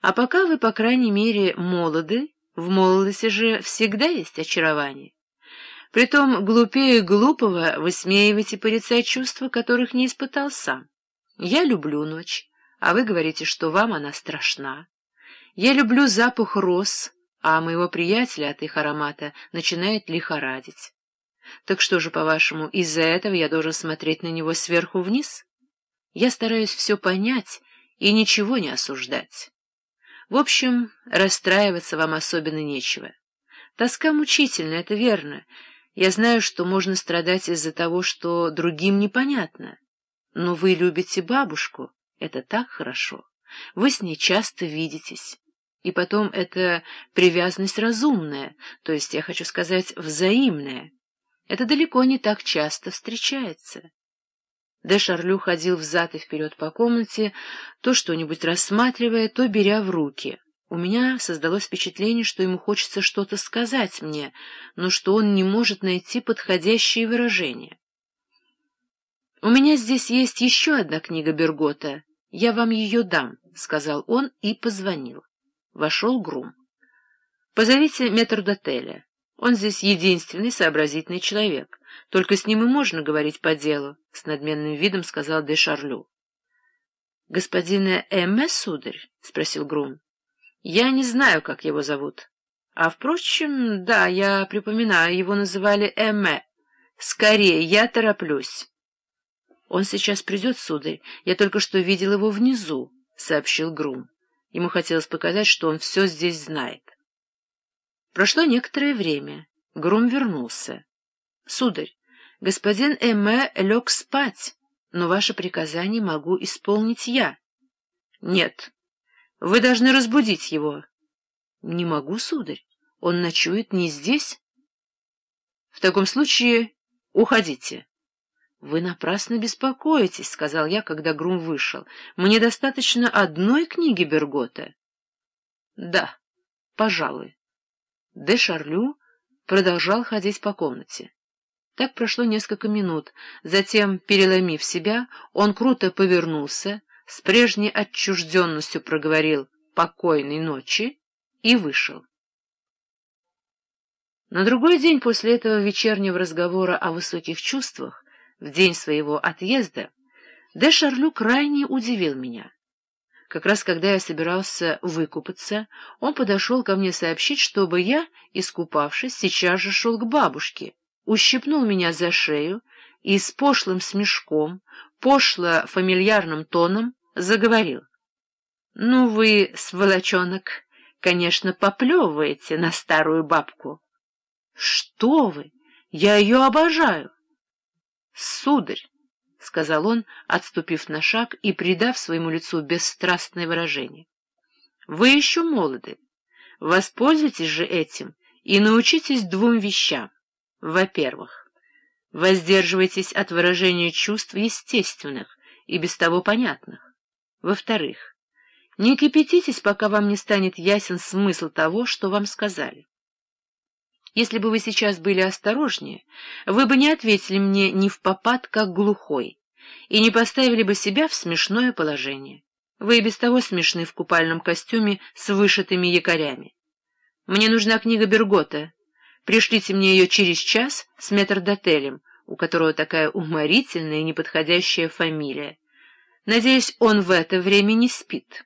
А пока вы, по крайней мере, молоды, в молодости же всегда есть очарование. Притом глупее глупого высмеивать и порицать чувства, которых не испытал сам. Я люблю ночь, а вы говорите, что вам она страшна. Я люблю запах роз, а моего приятеля от их аромата начинает лихорадить. Так что же, по-вашему, из-за этого я должен смотреть на него сверху вниз? Я стараюсь все понять и ничего не осуждать. В общем, расстраиваться вам особенно нечего. Тоска мучительна, это верно. Я знаю, что можно страдать из-за того, что другим непонятно. Но вы любите бабушку, это так хорошо. Вы с ней часто видитесь. И потом это привязанность разумная, то есть, я хочу сказать, взаимная. Это далеко не так часто встречается. Де Шарлю ходил взад и вперед по комнате, то что-нибудь рассматривая, то беря в руки. У меня создалось впечатление, что ему хочется что-то сказать мне, но что он не может найти подходящие выражения. «У меня здесь есть еще одна книга Бергота. Я вам ее дам», — сказал он и позвонил. Вошел Грум. «Позовите метрдотеля. Он здесь единственный сообразительный человек». Только с ним и можно говорить по делу, — с надменным видом сказал де Шарлю. — Господина Эмме, сударь? — спросил Грум. — Я не знаю, как его зовут. А, впрочем, да, я припоминаю, его называли Эмме. Скорее, я тороплюсь. — Он сейчас придет, сударь. Я только что видел его внизу, — сообщил Грум. Ему хотелось показать, что он все здесь знает. Прошло некоторое время. Грум вернулся. — Сударь, господин Эме лег спать, но ваше приказание могу исполнить я. — Нет, вы должны разбудить его. — Не могу, сударь, он ночует не здесь. — В таком случае уходите. — Вы напрасно беспокоитесь, — сказал я, когда Грум вышел. — Мне достаточно одной книги Бергота. — Да, пожалуй. Де Шарлю продолжал ходить по комнате. Так прошло несколько минут. Затем, переломив себя, он круто повернулся, с прежней отчужденностью проговорил «покойной ночи» и вышел. На другой день после этого вечернего разговора о высоких чувствах, в день своего отъезда, де Шарлю крайне удивил меня. Как раз когда я собирался выкупаться, он подошел ко мне сообщить, чтобы я, искупавшись, сейчас же шел к бабушке, ущипнул меня за шею и с пошлым смешком, пошло-фамильярным тоном заговорил. — Ну вы, сволочонок, конечно, поплевываете на старую бабку. — Что вы? Я ее обожаю. — Сударь, — сказал он, отступив на шаг и придав своему лицу бесстрастное выражение, — вы еще молоды. Воспользуйтесь же этим и научитесь двум вещам. Во-первых, воздерживайтесь от выражения чувств естественных и без того понятных. Во-вторых, не кипятитесь, пока вам не станет ясен смысл того, что вам сказали. Если бы вы сейчас были осторожнее, вы бы не ответили мне ни в попад, как глухой, и не поставили бы себя в смешное положение. Вы и без того смешны в купальном костюме с вышитыми якорями. Мне нужна книга Бергота, Пришлите мне ее через час с метрдотелем, у которого такая уморительная и неподходящая фамилия. Надеюсь, он в это время не спит.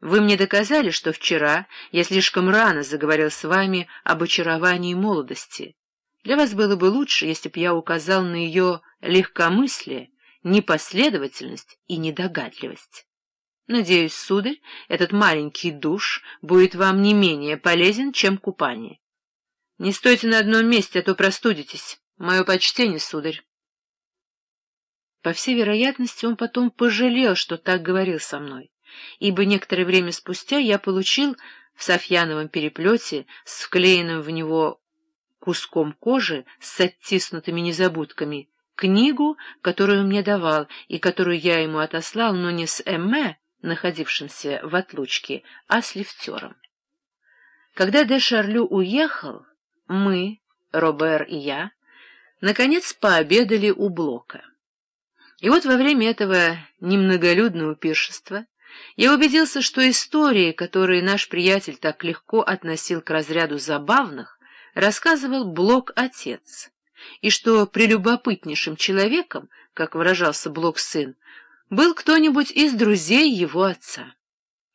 Вы мне доказали, что вчера я слишком рано заговорил с вами об очаровании молодости. Для вас было бы лучше, если б я указал на ее легкомыслие, непоследовательность и недогадливость. Надеюсь, сударь, этот маленький душ будет вам не менее полезен, чем купание. Не стойте на одном месте, а то простудитесь. Мое почтение, сударь. По всей вероятности, он потом пожалел, что так говорил со мной, ибо некоторое время спустя я получил в софьяновом переплете с вклеенным в него куском кожи с оттиснутыми незабудками книгу, которую мне давал и которую я ему отослал, но не с Эмме, находившимся в отлучке, а с лифтером. Когда де Шарлю уехал, мы, Робер и я, наконец пообедали у Блока. И вот во время этого немноголюдного пиршества Я убедился, что истории, которые наш приятель так легко относил к разряду забавных, рассказывал Блок-отец, и что прелюбопытнейшим человеком, как выражался Блок-сын, был кто-нибудь из друзей его отца.